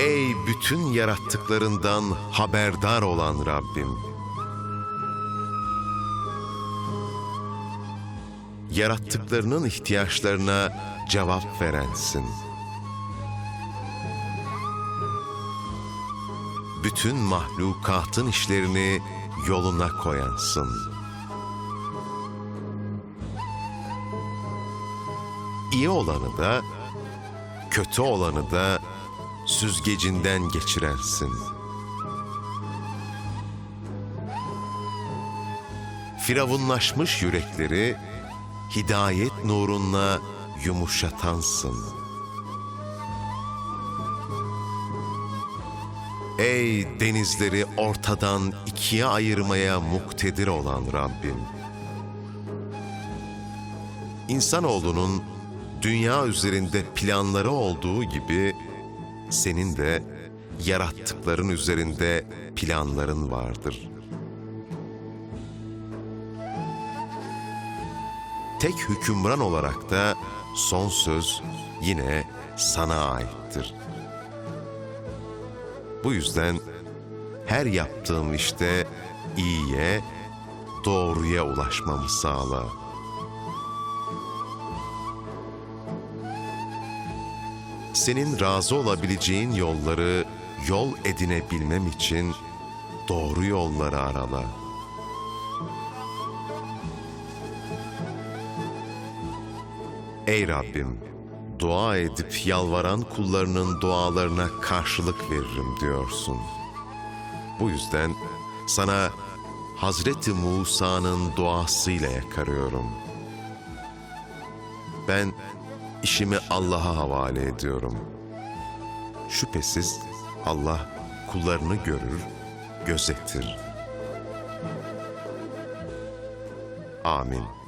Ey bütün yarattıklarından haberdar olan Rabbim. Yarattıklarının ihtiyaçlarına cevap verensin. Bütün mahlukatın işlerini yoluna koyansın. İyi olanı da, kötü olanı da süzgecinden geçirensin. Firavunlaşmış yürekleri hidayet nurunla yumuşatansın. Ey denizleri ortadan ikiye ayırmaya muktedir olan Rabbim! İnsanoğlunun dünya üzerinde planları olduğu gibi senin de yarattıkların üzerinde planların vardır. Tek hükümran olarak da son söz yine sana aittir. Bu yüzden her yaptığım işte iyiye, doğruya ulaşmamı sağla. Senin razı olabileceğin yolları yol edinebilmem için doğru yolları arala. Ey Rabbim, dua edip yalvaran kullarının dualarına karşılık veririm diyorsun. Bu yüzden sana Hazreti Musa'nın duasıyla yakarıyorum. Ben işimi Allah'a havale ediyorum. Şüphesiz Allah kullarını görür, gözetir. Amin.